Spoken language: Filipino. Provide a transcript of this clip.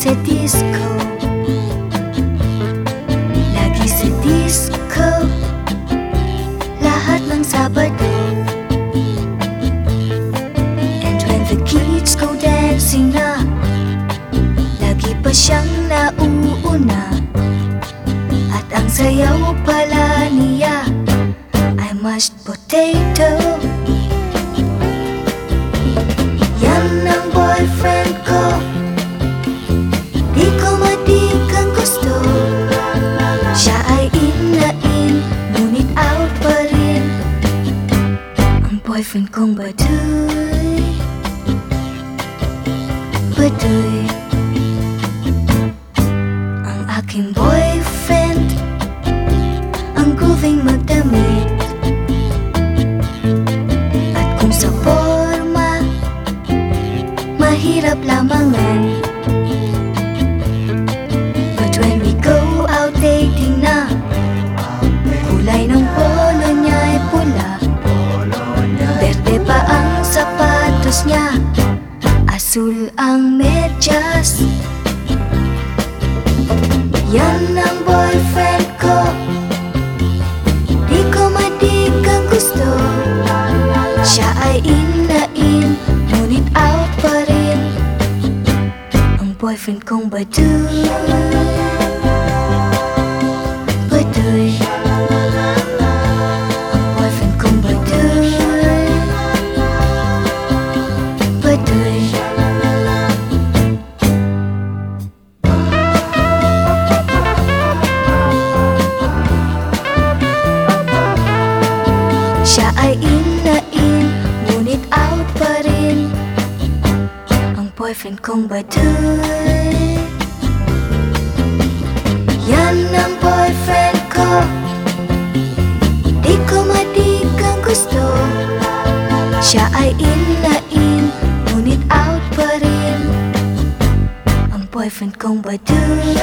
sa disco. Lagi sa disco. Lahat ng Sabado. And when the kids go dancing na Lagi pa siyang nauuna. At ang sayaw pala niya Ay mashed potato boyfriend kong baduy Baduy Ang aking boyfriend. Ang grooving magdamit At kung sa forma Mahirap lamangan niya. Asul ang medyas. Yan ang boyfriend ko. Di ko matikang gusto. Siya ay in na in Ngunit out pa rin. Ang boyfriend kong baduy. Baduy ay in na in Ngunit out pa rin. Ang boyfriend kong baduy Yan ang boyfriend ko. Di ko matikang gusto. Siya ay in na in Ngunit out pa rin. Ang boyfriend kong baduy